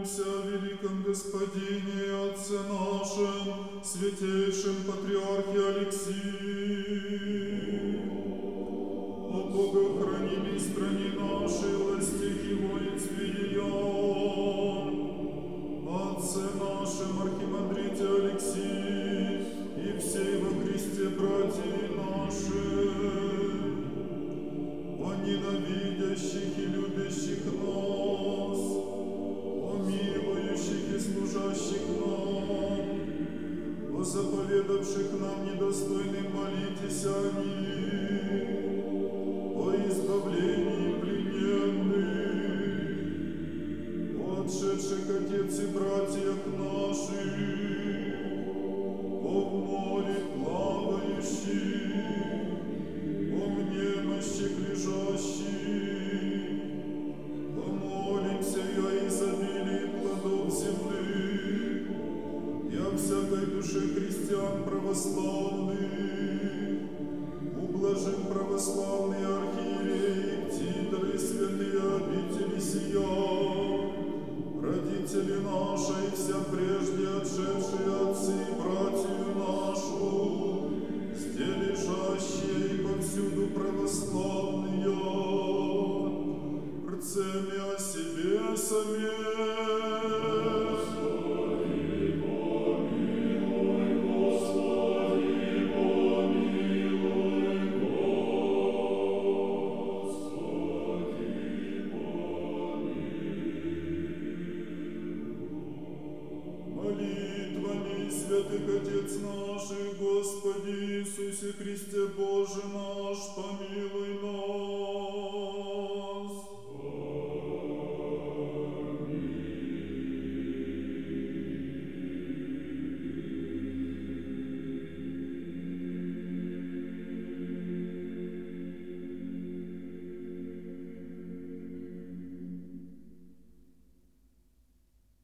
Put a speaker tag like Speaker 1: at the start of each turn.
Speaker 1: Помолимся о великом Господине и Отце нашем, святейшем Патриархе Алексии, о Богохранимой стране нашей, властях и воинстве ее, Отце нашем, Архимандрите Алексии, и всей во Христе братья наши, о ненавидящих и любящих нас, заповедавших нам недостойным молитесь о них, всякой душе христиан православных, ублажим православные архиереи, титры, святые обители сия, родители наши и вся прежде отшедшие отцы и братью нашу, где лежащие и повсюду православные, рцеми о себе самих. Молитвами святых Отец наших, Господи Иисусе Христе Боже наш, помилуй нас.